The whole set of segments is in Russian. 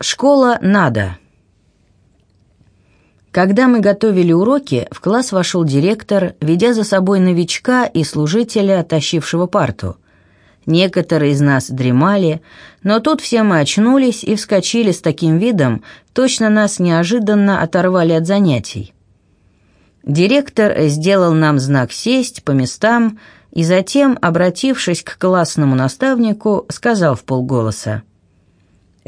Школа надо. Когда мы готовили уроки, в класс вошел директор, ведя за собой новичка и служителя, тащившего парту. Некоторые из нас дремали, но тут все мы очнулись и вскочили с таким видом, точно нас неожиданно оторвали от занятий. Директор сделал нам знак «сесть» по местам и затем, обратившись к классному наставнику, сказал в полголоса –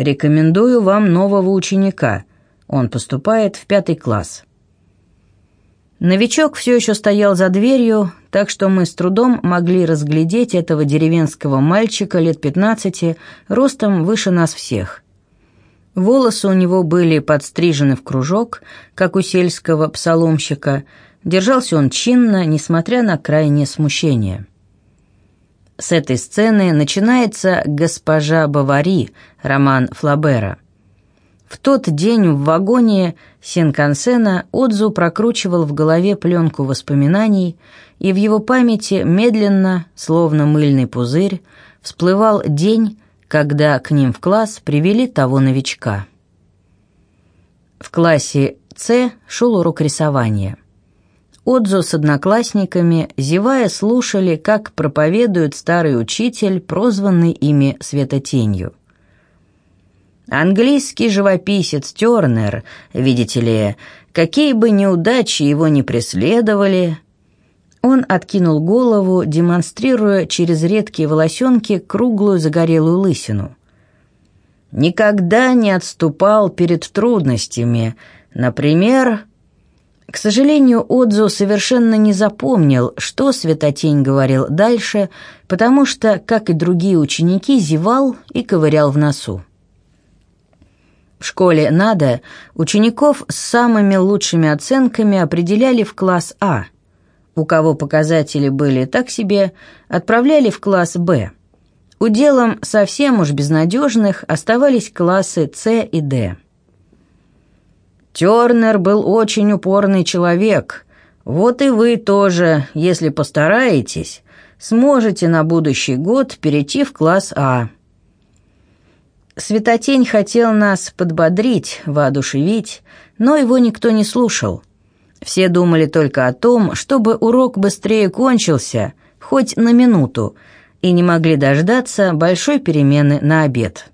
Рекомендую вам нового ученика. Он поступает в пятый класс». Новичок все еще стоял за дверью, так что мы с трудом могли разглядеть этого деревенского мальчика лет пятнадцати, ростом выше нас всех. Волосы у него были подстрижены в кружок, как у сельского псаломщика. Держался он чинно, несмотря на крайнее смущение. С этой сцены начинается «Госпожа Бавари», роман Флабера. В тот день в вагоне Синкансена Отзу прокручивал в голове пленку воспоминаний, и в его памяти медленно, словно мыльный пузырь, всплывал день, когда к ним в класс привели того новичка. В классе «С» шел урок рисования – Отзу с одноклассниками, зевая, слушали, как проповедует старый учитель, прозванный ими Светотенью. Английский живописец Тернер, видите ли, какие бы неудачи его ни преследовали, он откинул голову, демонстрируя через редкие волосенки круглую загорелую лысину. Никогда не отступал перед трудностями, например, к сожалению, Отзу совершенно не запомнил, что Светотень говорил дальше, потому что, как и другие ученики, зевал и ковырял в носу. В школе «Надо» учеников с самыми лучшими оценками определяли в класс А. У кого показатели были так себе, отправляли в класс Б. Уделом совсем уж безнадежных оставались классы С и Д. Тернер был очень упорный человек. Вот и вы тоже, если постараетесь, сможете на будущий год перейти в класс А. Светотень хотел нас подбодрить, воодушевить, но его никто не слушал. Все думали только о том, чтобы урок быстрее кончился, хоть на минуту, и не могли дождаться большой перемены на обед.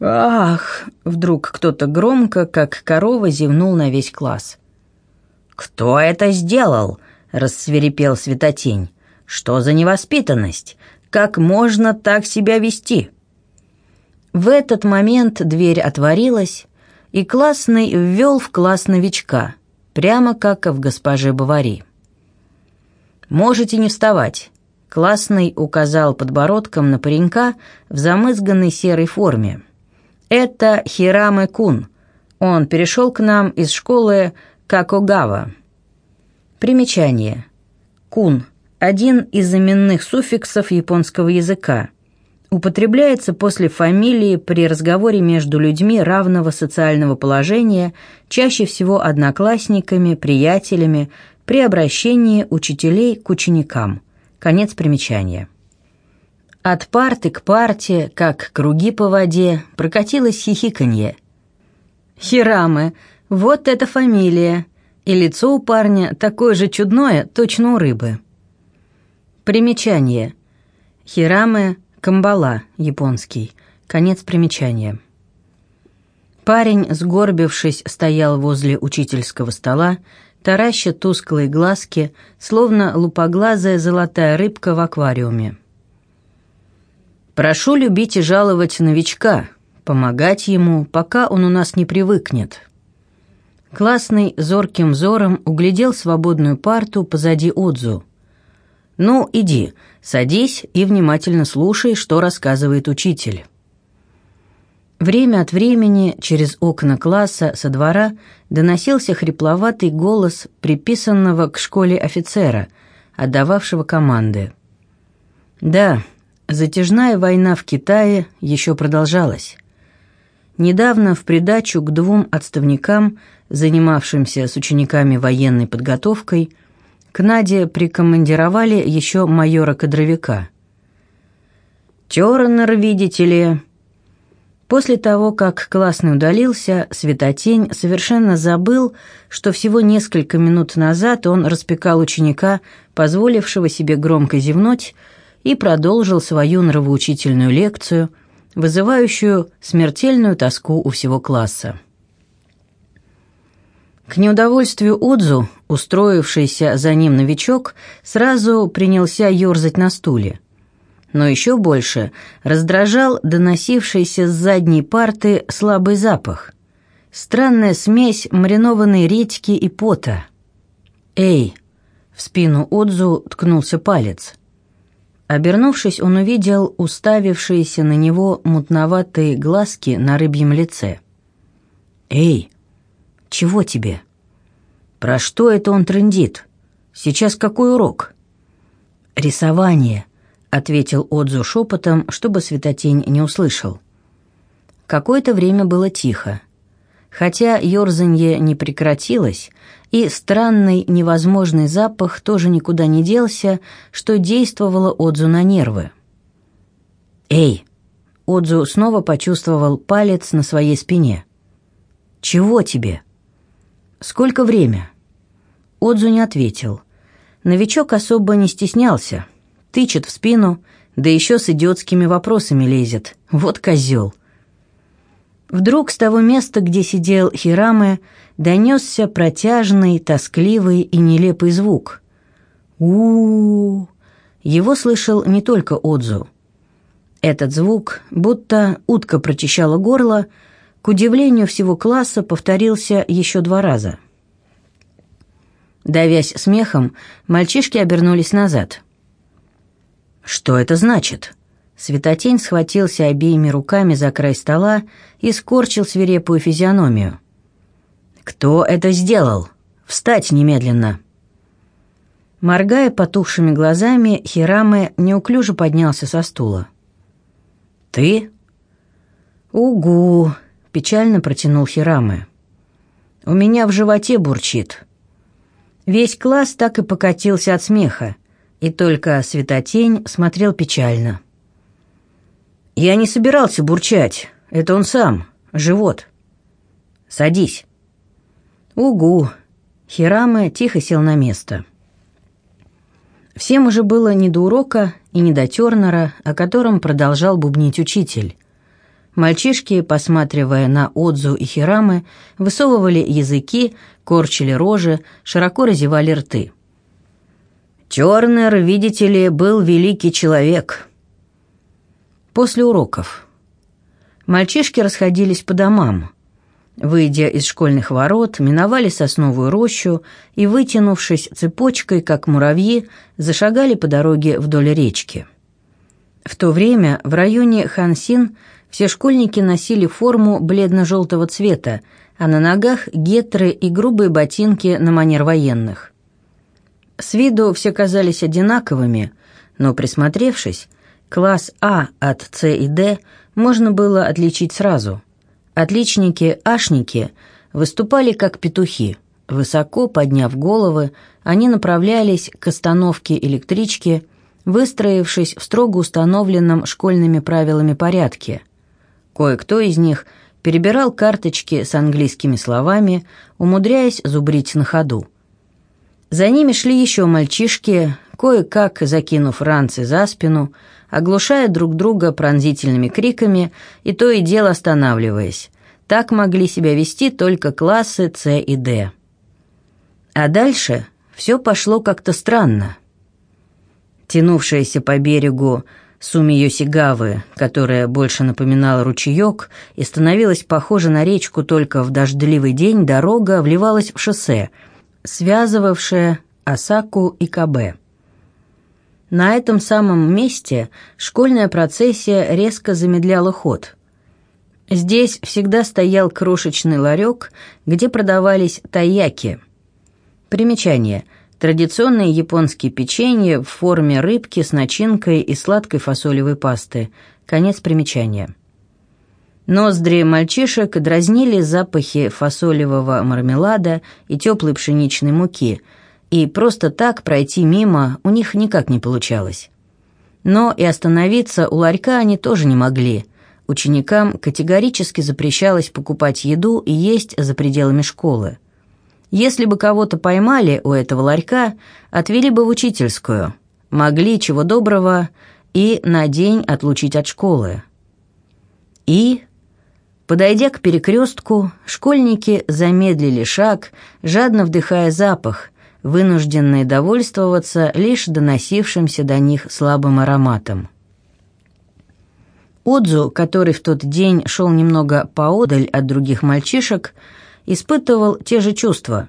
«Ах!» — вдруг кто-то громко, как корова, зевнул на весь класс. «Кто это сделал?» — рассверепел Светотень. «Что за невоспитанность? Как можно так себя вести?» В этот момент дверь отворилась, и классный ввел в класс новичка, прямо как в госпоже Бавари. «Можете не вставать», — классный указал подбородком на паренька в замызганной серой форме. Это Хираме Кун. Он перешел к нам из школы Какогава. Примечание. Кун – один из именных суффиксов японского языка. Употребляется после фамилии при разговоре между людьми равного социального положения, чаще всего одноклассниками, приятелями, при обращении учителей к ученикам. Конец примечания. От парты к парте, как круги по воде, прокатилось хихиканье. «Хирамы, вот эта фамилия!» И лицо у парня такое же чудное, точно у рыбы. Примечание. Хирамы Камбала, японский. Конец примечания. Парень, сгорбившись, стоял возле учительского стола, тараща тусклые глазки, словно лупоглазая золотая рыбка в аквариуме. Прошу любить и жаловать новичка, помогать ему, пока он у нас не привыкнет. Классный зорким взором углядел свободную парту позади Отзу. «Ну, иди, садись и внимательно слушай, что рассказывает учитель». Время от времени через окна класса со двора доносился хрипловатый голос приписанного к школе офицера, отдававшего команды. «Да, Затяжная война в Китае еще продолжалась. Недавно в придачу к двум отставникам, занимавшимся с учениками военной подготовкой, к Наде прикомандировали еще майора-кадровика. «Тернер, видите ли...» После того, как классный удалился, Светотень совершенно забыл, что всего несколько минут назад он распекал ученика, позволившего себе громко зевнуть, и продолжил свою нравоучительную лекцию, вызывающую смертельную тоску у всего класса. К неудовольствию Отзу, устроившийся за ним новичок, сразу принялся ерзать на стуле – но еще больше раздражал доносившийся с задней парты слабый запах. Странная смесь маринованной редьки и пота. «Эй!» — в спину Отзу ткнулся палец. Обернувшись, он увидел уставившиеся на него мутноватые глазки на рыбьем лице. «Эй! Чего тебе?» «Про что это он трындит? Сейчас какой урок?» «Рисование», — ответил Отзу шепотом, чтобы Светотень не услышал. Какое-то время было тихо. Хотя ерзанье не прекратилось, и странный невозможный запах тоже никуда не делся, что действовало Отзу на нервы. «Эй!» — Отзу снова почувствовал палец на своей спине. «Чего тебе?» «Сколько время?» Отзу не ответил. Новичок особо не стеснялся — тычет в спину, да еще с идиотскими вопросами лезет. Вот козел. Вдруг с того места, где сидел Хираме, донесся протяжный, тоскливый и нелепый звук. у, -у, Его слышал не только Отзу. Этот звук, будто утка прочищала горло, к удивлению всего класса повторился еще два раза. Давясь смехом, мальчишки обернулись назад. «Что это значит?» Светотень схватился обеими руками за край стола и скорчил свирепую физиономию. «Кто это сделал? Встать немедленно!» Моргая потухшими глазами, Хираме неуклюже поднялся со стула. «Ты?» «Угу!» — печально протянул Хираме. «У меня в животе бурчит». Весь класс так и покатился от смеха, и только Светотень смотрел печально. «Я не собирался бурчать. Это он сам. Живот. Садись». «Угу». Хираме тихо сел на место. Всем уже было не до урока и не до Тернера, о котором продолжал бубнить учитель. Мальчишки, посматривая на Отзу и Хирамы, высовывали языки, корчили рожи, широко разевали рты. Тернер, видите ли, был великий человек. После уроков. Мальчишки расходились по домам. Выйдя из школьных ворот, миновали сосновую рощу и, вытянувшись цепочкой, как муравьи, зашагали по дороге вдоль речки. В то время в районе Хансин все школьники носили форму бледно-желтого цвета, а на ногах гетры и грубые ботинки на манер военных. С виду все казались одинаковыми, но присмотревшись, класс А от С и Д можно было отличить сразу. Отличники-ашники выступали как петухи. Высоко подняв головы, они направлялись к остановке электрички, выстроившись в строго установленном школьными правилами порядке. Кое-кто из них перебирал карточки с английскими словами, умудряясь зубрить на ходу. За ними шли еще мальчишки, кое-как закинув ранцы за спину, оглушая друг друга пронзительными криками и то и дело останавливаясь. Так могли себя вести только классы С и Д. А дальше все пошло как-то странно. Тянувшаяся по берегу Суми-Йосигавы, которая больше напоминала ручеек и становилась похожа на речку только в дождливый день, дорога вливалась в шоссе – связывавшее Осаку и Кабе. На этом самом месте школьная процессия резко замедляла ход. Здесь всегда стоял крошечный ларек, где продавались тайяки. Примечание. Традиционные японские печенье в форме рыбки с начинкой и сладкой фасолевой пасты. Конец примечания. Ноздри мальчишек дразнили запахи фасолевого мармелада и теплой пшеничной муки, и просто так пройти мимо у них никак не получалось. Но и остановиться у ларька они тоже не могли. Ученикам категорически запрещалось покупать еду и есть за пределами школы. Если бы кого-то поймали у этого ларька, отвели бы в учительскую. Могли, чего доброго, и на день отлучить от школы. И, подойдя к перекрестку, школьники замедлили шаг, жадно вдыхая запах, вынужденные довольствоваться лишь доносившимся до них слабым ароматом. Отзу, который в тот день шел немного поодаль от других мальчишек, испытывал те же чувства.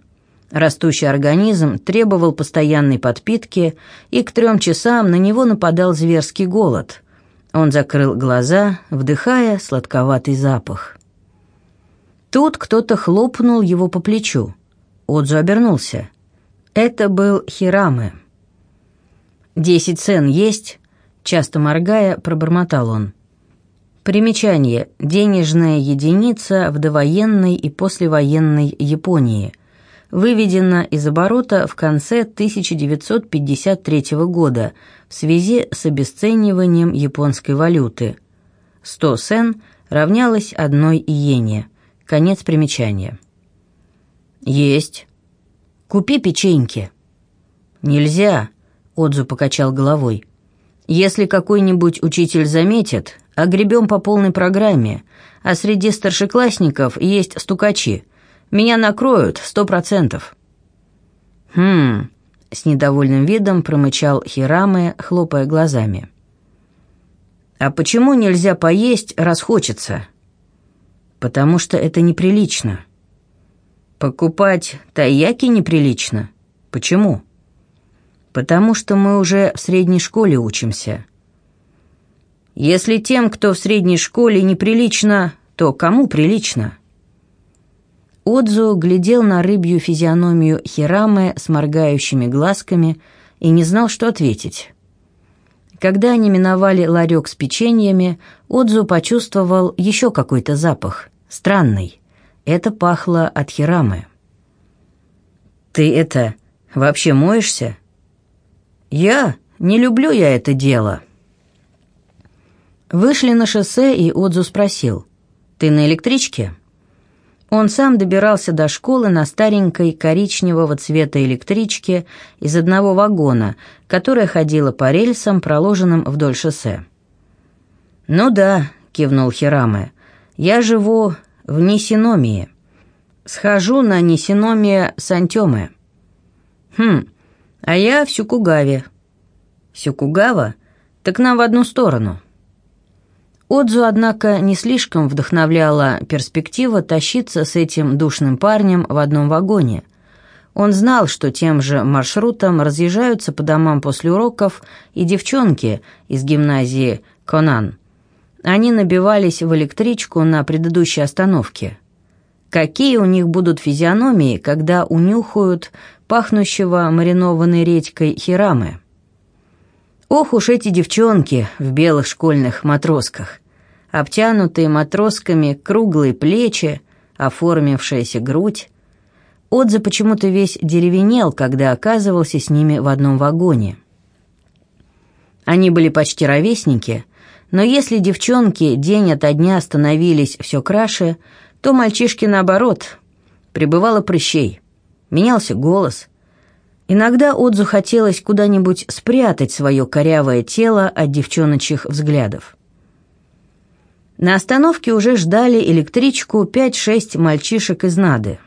Растущий организм требовал постоянной подпитки, и к трем часам на него нападал зверский голод. Он закрыл глаза, вдыхая сладковатый запах. Тут кто-то хлопнул его по плечу. Отзу обернулся. Это был Хирамы. «Десять цен есть?» Часто моргая, пробормотал он. Примечание. Денежная единица в довоенной и послевоенной Японии. Выведена из оборота в конце 1953 года в связи с обесцениванием японской валюты. 100 сен равнялось одной иене. Конец примечания. «Есть. Купи печеньки». «Нельзя», — Отзу покачал головой. «Если какой-нибудь учитель заметит, огребем по полной программе, а среди старшеклассников есть стукачи. Меня накроют сто процентов». «Хм...» — с недовольным видом промычал Хираме, хлопая глазами. «А почему нельзя поесть, раз хочется?» «Потому что это неприлично». «Покупать тайяки неприлично? Почему?» «Потому что мы уже в средней школе учимся». Если тем, кто в средней школе, неприлично, то кому прилично? Отзу глядел на рыбью физиономию Хирамы с моргающими глазками и не знал, что ответить. Когда они миновали ларек с печеньями, Отзу почувствовал еще какой-то запах, странный. Это пахло от Хирамы. «Ты это, вообще моешься?» «Я? Не люблю я это дело», Вышли на шоссе, и Отзу спросил, «Ты на электричке?» Он сам добирался до школы на старенькой коричневого цвета электричке из одного вагона, которая ходила по рельсам, проложенным вдоль шоссе. «Ну да», — кивнул Хираме, — «я живу в Нисиномии. Схожу на Нисиномия Сантёме». «Хм, а я в Сюкугаве». «Сюкугава? Так нам в одну сторону». Отзу, однако, не слишком вдохновляла перспектива тащиться с этим душным парнем в одном вагоне. Он знал, что тем же маршрутом разъезжаются по домам после уроков и девчонки из гимназии «Конан». Они набивались в электричку на предыдущей остановке. Какие у них будут физиономии, когда унюхают пахнущего маринованной редькой хирамы? Ох уж эти девчонки в белых школьных матросках. Обтянутые матросками круглые плечи, оформившаяся грудь. Отзы почему-то весь деревенел, когда оказывался с ними в одном вагоне. Они были почти ровесники, но если девчонки день ото дня становились все краше, то мальчишки наоборот. Прибывало прыщей. Менялся голос – Иногда Отзу хотелось куда-нибудь спрятать свое корявое тело от девчоночьих взглядов. На остановке уже ждали электричку пять-шесть мальчишек из Нады.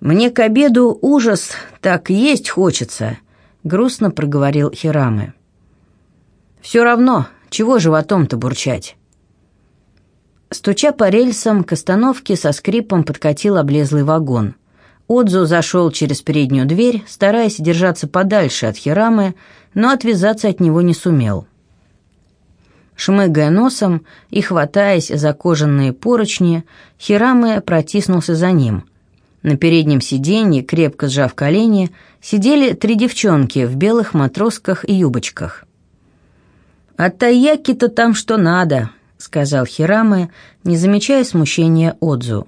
«Мне к обеду ужас, так есть хочется», — грустно проговорил Хирамы. «Все равно, чего животом-то бурчать?» Стуча по рельсам, к остановке со скрипом подкатил облезлый вагон. Отзу зашел через переднюю дверь, стараясь держаться подальше от Хирамы, но отвязаться от него не сумел. Шмыгая носом и хватаясь за кожаные поручни, Хирамы протиснулся за ним. На переднем сиденье, крепко сжав колени, сидели три девчонки в белых матросках и юбочках. «А таяки-то там что надо», — сказал Хирамы, не замечая смущения Отзу.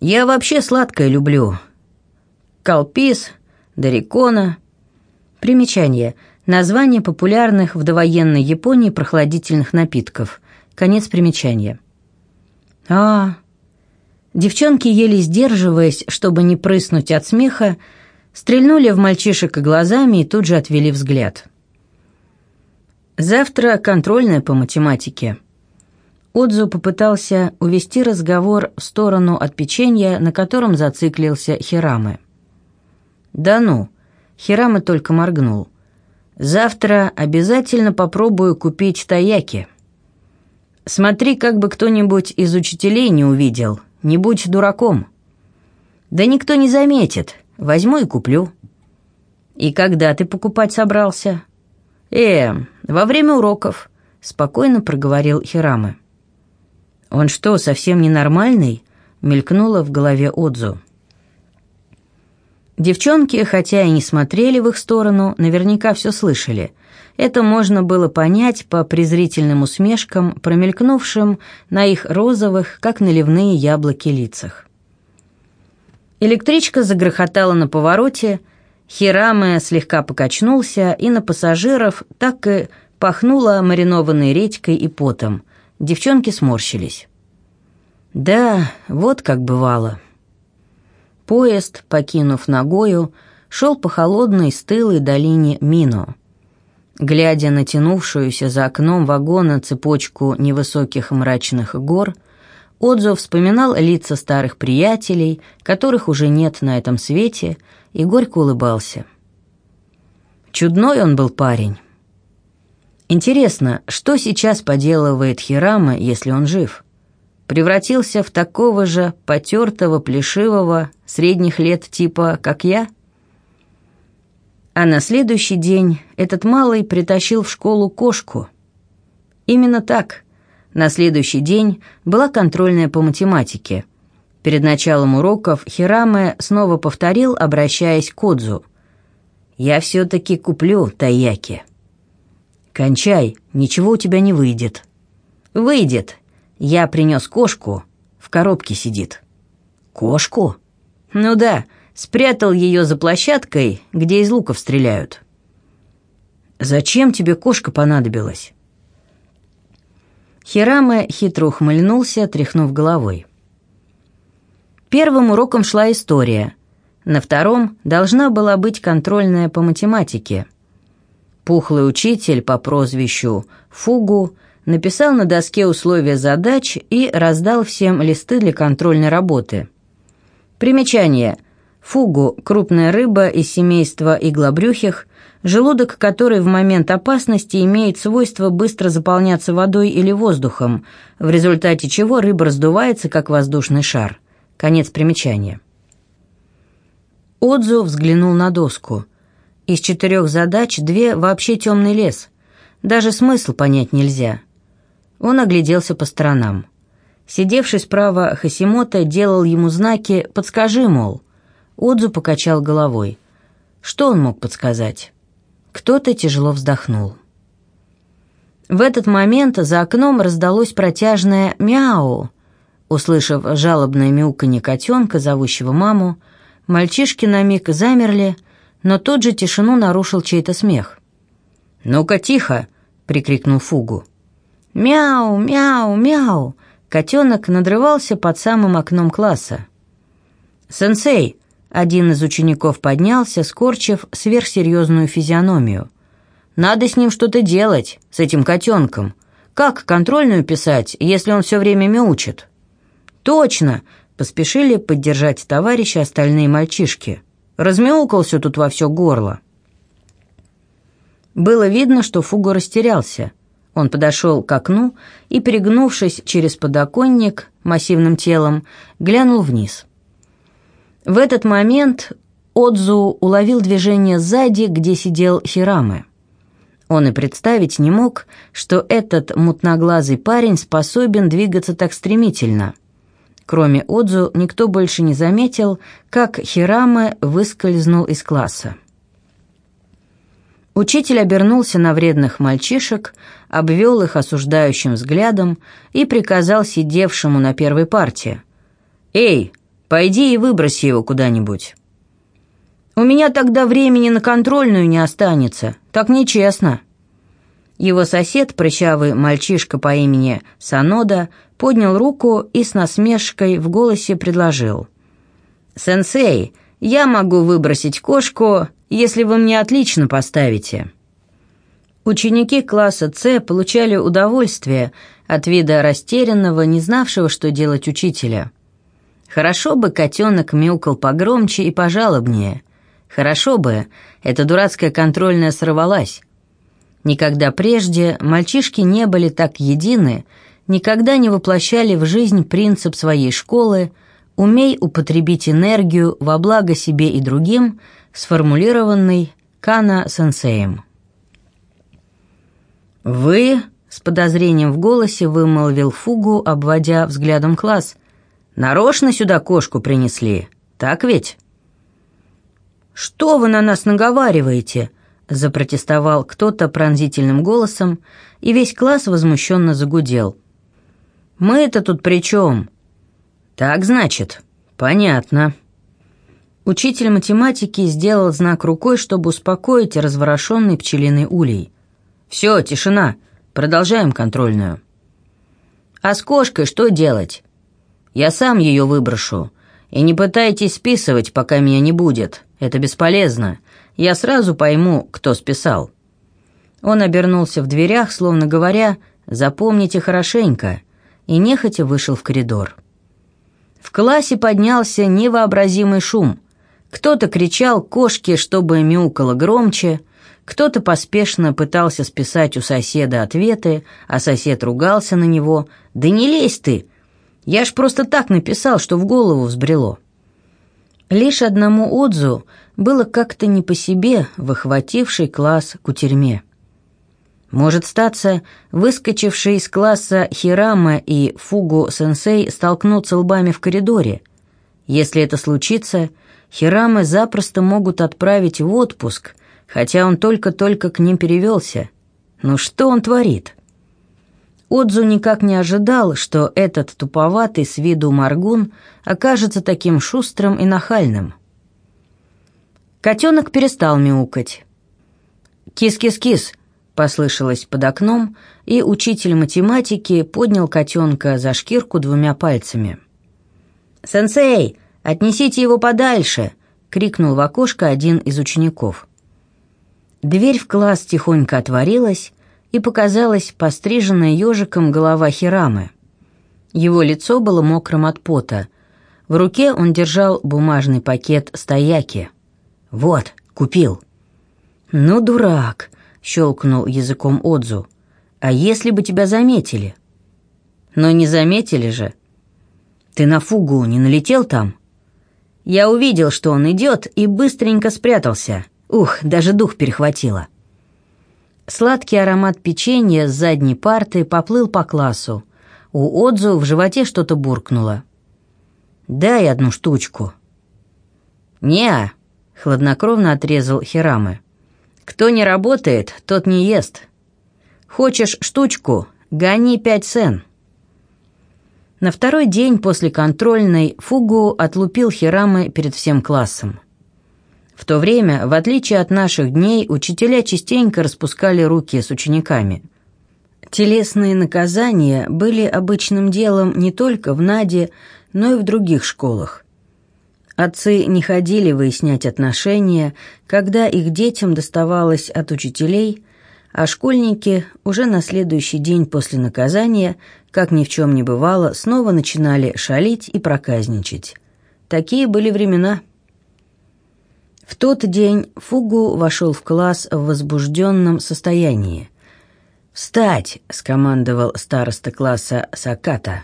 Я вообще сладкое люблю. Калпис, Дарикона. Примечание. Название популярных в довоенной Японии прохладительных напитков. Конец примечания. А, девчонки, еле сдерживаясь, чтобы не прыснуть от смеха, стрельнули в мальчишек глазами и тут же отвели взгляд. Завтра контрольная по математике. Отзу попытался увести разговор в сторону от печенья, на котором зациклился Хирамы. «Да ну!» Хирамы только моргнул. «Завтра обязательно попробую купить таяки. Смотри, как бы кто-нибудь из учителей не увидел. Не будь дураком». «Да никто не заметит. Возьму и куплю». «И когда ты покупать собрался?» «Э, во время уроков», — спокойно проговорил Хирамы. «Он что, совсем ненормальный?» — мелькнуло в голове Отзу. Девчонки, хотя и не смотрели в их сторону, наверняка все слышали. Это можно было понять по презрительным усмешкам, промелькнувшим на их розовых, как наливные яблоки, лицах. Электричка загрохотала на повороте, Хираме слегка покачнулся, и на пассажиров так и пахнуло маринованной редькой и потом. Девчонки сморщились. Да, вот как бывало. Поезд, покинув ногою, шел по холодной стылой долине Мино. Глядя на тянувшуюся за окном вагона цепочку невысоких мрачных гор, Отзо вспоминал лица старых приятелей, которых уже нет на этом свете, и горько улыбался. Чудной он был парень. Интересно, что сейчас поделывает Хирама, если он жив? Превратился в такого же потертого, плешивого, средних лет типа, как я? А на следующий день этот малый притащил в школу кошку. Именно так. На следующий день была контрольная по математике. Перед началом уроков Хираме снова повторил, обращаясь к Отзу. «Я все-таки куплю Таяки». «Кончай, ничего у тебя не выйдет». «Выйдет. Я принес кошку, в коробке сидит». «Кошку?» «Ну да, спрятал ее за площадкой, где из луков стреляют». «Зачем тебе кошка понадобилась?» Хираме хитро ухмыльнулся, тряхнув головой. Первым уроком шла история. На втором должна была быть контрольная по математике. Пухлый учитель по прозвищу Фугу написал на доске условия задач и раздал всем листы для контрольной работы – Примечание. Фугу – крупная рыба из семейства иглобрюхих, желудок которой в момент опасности имеет свойство быстро заполняться водой или воздухом, в результате чего рыба раздувается, как воздушный шар. Конец примечания. Отзу взглянул на доску. Из четырех задач две вообще темный лес. Даже смысл понять нельзя. Он огляделся по сторонам. Сидевший справа Хасимота делал ему знаки «подскажи, мол». Отзу покачал головой. Что он мог подсказать? Кто-то тяжело вздохнул. В этот момент за окном раздалось протяжное «мяу». Услышав жалобное мяуканье котенка, зовущего маму, мальчишки на миг замерли, но тут же тишину нарушил чей-то смех. «Ну-ка, тихо!» — прикрикнул Фугу. «Мяу, мяу, мяу!» Котенок надрывался под самым окном класса. «Сенсей!» — один из учеников поднялся, скорчив сверхсерьезную физиономию. «Надо с ним что-то делать, с этим котенком. Как контрольную писать, если он все время мяучит?» «Точно!» — поспешили поддержать товарища остальные мальчишки. «Размяукался тут во все горло». Было видно, что Фуго растерялся — он подошел к окну и, перегнувшись через подоконник массивным телом, глянул вниз. В этот момент Отзу уловил движение сзади, где сидел Хирамы. Он и представить не мог, что этот мутноглазый парень способен двигаться так стремительно. Кроме Отзу, никто больше не заметил, как Хираме выскользнул из класса. Учитель обернулся на вредных мальчишек, обвел их осуждающим взглядом и приказал сидевшему на первой парте. «Эй, пойди и выброси его куда-нибудь». «У меня тогда времени на контрольную не останется. Так нечестно». Его сосед, прыщавый мальчишка по имени Санода, поднял руку и с насмешкой в голосе предложил. «Сенсей, я могу выбросить кошку, если вы мне отлично поставите». Ученики класса С получали удовольствие от вида растерянного, не знавшего, что делать учителя. Хорошо бы котенок мяукал погромче и пожалобнее. Хорошо бы эта дурацкая контрольная сорвалась. Никогда прежде мальчишки не были так едины, никогда не воплощали в жизнь принцип своей школы «умей употребить энергию во благо себе и другим», сформулированный Кана-сенсеем. «Вы?» — с подозрением в голосе вымолвил Фугу, обводя взглядом класс. «Нарочно сюда кошку принесли, так ведь?» «Что вы на нас наговариваете?» — запротестовал кто-то пронзительным голосом, и весь класс возмущенно загудел. «Мы-то тут при чем?» «Так, значит, понятно». Учитель математики сделал знак рукой, чтобы успокоить разворошенный пчелиный улей. «Все, тишина. Продолжаем контрольную». «А с кошкой что делать?» «Я сам ее выброшу. И не пытайтесь списывать, пока меня не будет. Это бесполезно. Я сразу пойму, кто списал». Он обернулся в дверях, словно говоря «Запомните хорошенько», и нехотя вышел в коридор. В классе поднялся невообразимый шум. Кто-то кричал кошке, чтобы мяукало громче, кто-то поспешно пытался списать у соседа ответы, а сосед ругался на него. «Да не лезь ты! Я ж просто так написал, что в голову взбрело». Лишь одному Отзу было как-то не по себе выхвативший класс кутерьме. Может статься, выскочившие из класса Хирама и Фугу-сенсей столкнутся лбами в коридоре. Если это случится, Хирамы запросто могут отправить в отпуск, хотя он только-только к ним перевелся. Ну что он творит? Отзу никак не ожидал, что этот туповатый с виду моргун окажется таким шустрым и нахальным. Котенок перестал мяукать. «Кис-кис-кис!» — послышалось под окном, и учитель математики поднял котенка за шкирку двумя пальцами. «Сенсей, отнесите его подальше!» — крикнул в окошко один из учеников. Дверь в класс тихонько отворилась, и показалась постриженная ежиком голова Хирамы. Его лицо было мокрым от пота. В руке он держал бумажный пакет стояки. «Вот, купил». «Ну, дурак», — щелкнул языком Отзу. «А если бы тебя заметили?» «Но не заметили же». «Ты на фугу не налетел там?» «Я увидел, что он идет, и быстренько спрятался. Ух, даже дух перехватило. Сладкий аромат печенья с задней парты поплыл по классу. У Отзу в животе что-то буркнуло. «Дай одну штучку». «Не-а», хладнокровно отрезал Хирамы. «Кто не работает, тот не ест. Хочешь штучку? Гони пять сен». На второй день после контрольной Фугу отлупил Хирамы перед всем классом. В то время, в отличие от наших дней, учителя частенько распускали руки с учениками. Телесные наказания были обычным делом не только в Наде, но и в других школах. Отцы не ходили выяснять отношения, когда их детям доставалось от учителей, а школьники уже на следующий день после наказания, как ни в чем не бывало, снова начинали шалить и проказничать. Такие были времена. В тот день Фугу вошел в класс в возбужденном состоянии. «Встать!» — скомандовал староста класса Саката.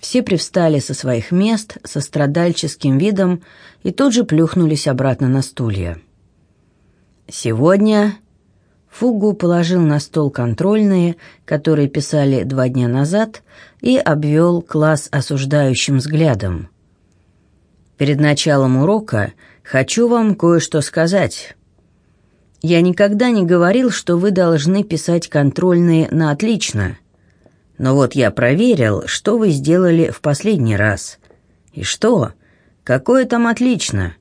Все привстали со своих мест со страдальческим видом и тут же плюхнулись обратно на стулья. «Сегодня...» Фугу положил на стол контрольные, которые писали два дня назад, и обвел класс осуждающим взглядом. Перед началом урока Хочу вам кое-что сказать. Я никогда не говорил, что вы должны писать контрольные на отлично. Но вот я проверил, что вы сделали в последний раз. И что? Какое там отлично?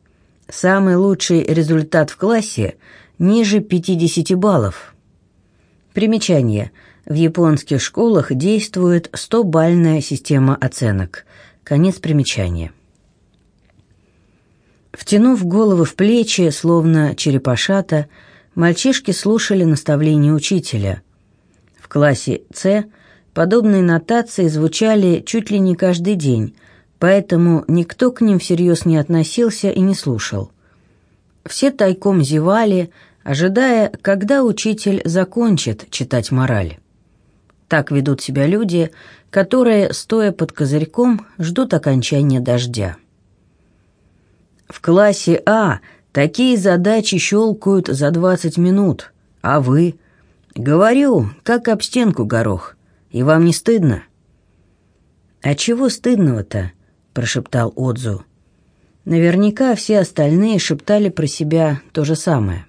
Самый лучший результат в классе ниже 50 баллов. Примечание. В японских школах действует 100-бальная система оценок. Конец примечания. Втянув головы в плечи, словно черепашата, мальчишки слушали наставления учителя. В классе «С» подобные нотации звучали чуть ли не каждый день, поэтому никто к ним всерьез не относился и не слушал. Все тайком зевали, ожидая, когда учитель закончит читать мораль. Так ведут себя люди, которые, стоя под козырьком, ждут окончания дождя. В классе А такие задачи щелкают за 20 минут, а вы? Говорю, как об стенку горох, и вам не стыдно? «А чего стыдного-то?» – прошептал Отзу. Наверняка все остальные шептали про себя то же самое.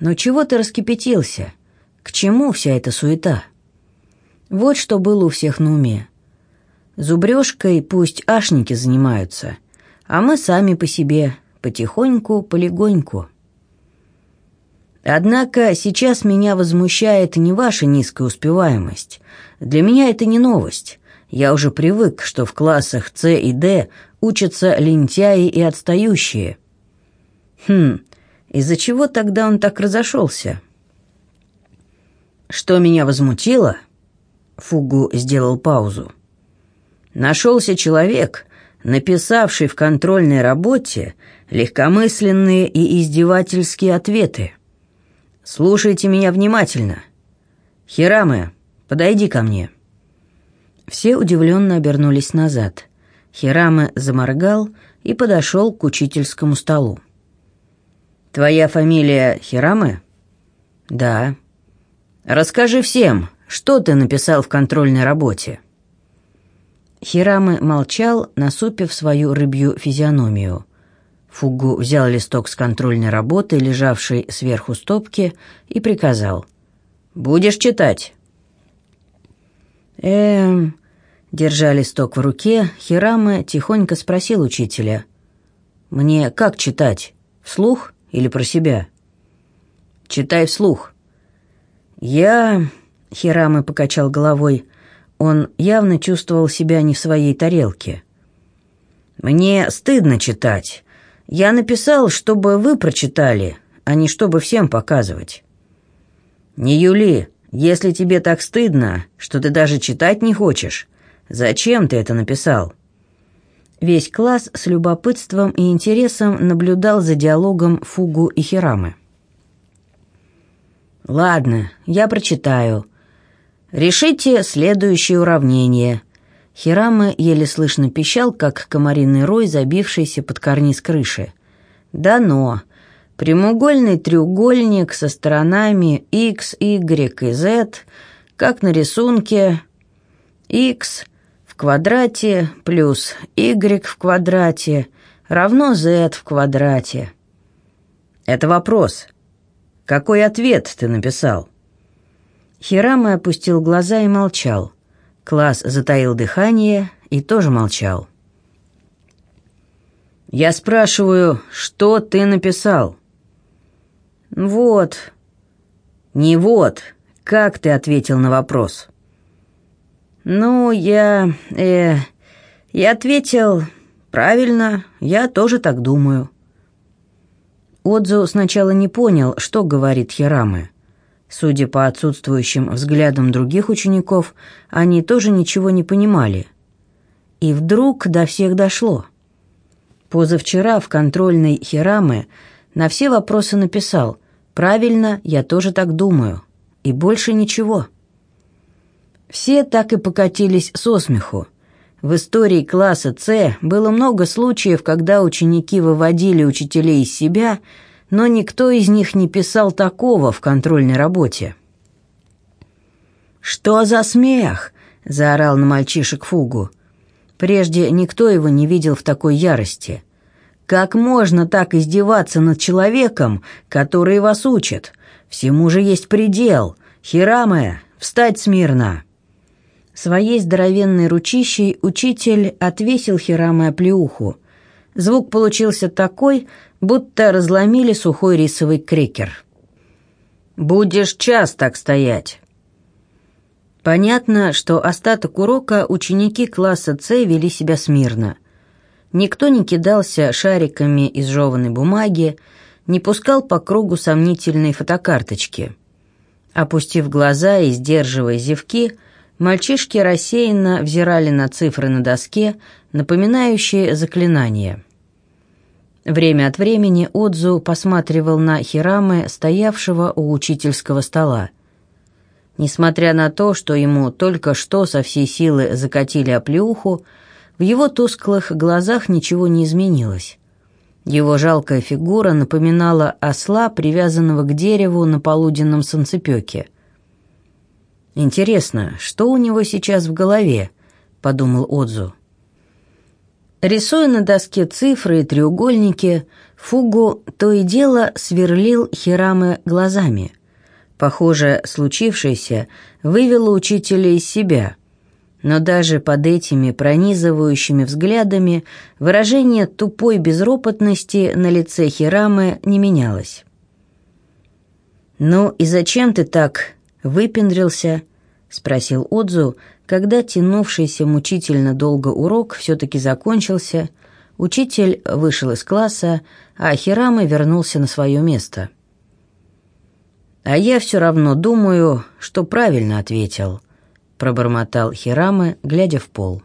«Но чего ты раскипятился? К чему вся эта суета?» Вот что было у всех на уме. Зубрежкой пусть ашники занимаются – а мы сами по себе, потихоньку, полегоньку. Однако сейчас меня возмущает не ваша низкая успеваемость. Для меня это не новость. Я уже привык, что в классах С и Д учатся лентяи и отстающие. Хм, из-за чего тогда он так разошелся? Что меня возмутило? Фугу сделал паузу. Нашелся человек, написавший в контрольной работе легкомысленные и издевательские ответы. «Слушайте меня внимательно. Хираме, подойди ко мне». Все удивленно обернулись назад. Хираме заморгал и подошел к учительскому столу. «Твоя фамилия Хираме?» «Да». «Расскажи всем, что ты написал в контрольной работе?» Хирамы молчал, насупив свою рыбью физиономию. Фугу взял листок с контрольной работы, лежавшей сверху стопки, и приказал. «Будешь читать?» «Эм...» Держа листок в руке, Хирамы тихонько спросил учителя. «Мне как читать? Вслух или про себя?» «Читай вслух». «Я...» — Хирамы покачал головой. Он явно чувствовал себя не в своей тарелке. «Мне стыдно читать. Я написал, чтобы вы прочитали, а не чтобы всем показывать». «Не Юли, если тебе так стыдно, что ты даже читать не хочешь, зачем ты это написал?» Весь класс с любопытством и интересом наблюдал за диалогом Фугу и Хирамы. «Ладно, я прочитаю», Решите следующее уравнение. Хирама еле слышно пищал, как комариный рой, забившийся под карниз крыши. Дано. Прямоугольный треугольник со сторонами x, y и z, как на рисунке. x в квадрате плюс y в квадрате равно z в квадрате. Это вопрос. Какой ответ ты написал? Хирама опустил глаза и молчал. Класс затаил дыхание и тоже молчал. «Я спрашиваю, что ты написал?» «Вот». «Не вот. Как ты ответил на вопрос?» «Ну, я... э... Я ответил... Правильно, я тоже так думаю». Отзу сначала не понял, что говорит Хирамы. Судя по отсутствующим взглядам других учеников, они тоже ничего не понимали. И вдруг до всех дошло. Позавчера в контрольной Хираме на все вопросы написал «Правильно, я тоже так думаю». И больше ничего. Все так и покатились со смеху. В истории класса С было много случаев, когда ученики выводили учителей из себя – но никто из них не писал такого в контрольной работе. «Что за смех?» — заорал на мальчишек Фугу. Прежде никто его не видел в такой ярости. «Как можно так издеваться над человеком, который вас учит? Всему же есть предел. Хираме, встать смирно!» Своей здоровенной ручищей учитель отвесил Хираме оплеуху. Звук получился такой, будто разломили сухой рисовый крекер. «Будешь час так стоять». Понятно, что остаток урока ученики класса С вели себя смирно. Никто не кидался шариками из жеванной бумаги, не пускал по кругу сомнительные фотокарточки. Опустив глаза и сдерживая зевки, мальчишки рассеянно взирали на цифры на доске, напоминающие заклинания. Время от времени Отзу посматривал на Хирамы, стоявшего у учительского стола. Несмотря на то, что ему только что со всей силы закатили оплеуху, в его тусклых глазах ничего не изменилось. Его жалкая фигура напоминала осла, привязанного к дереву на полуденном солнцепеке. «Интересно, что у него сейчас в голове?» — подумал Отзу. Рисуя на доске цифры и треугольники, Фугу то и дело сверлил Хирамы глазами. Похоже, случившееся вывело учителя из себя. Но даже под этими пронизывающими взглядами выражение тупой безропотности на лице Хирамы не менялось. «Ну и зачем ты так выпендрился?» — спросил Отзу, когда тянувшийся мучительно долго урок все-таки закончился, учитель вышел из класса, а Хирама вернулся на свое место. «А я все равно думаю, что правильно ответил», — пробормотал Хирама, глядя в пол.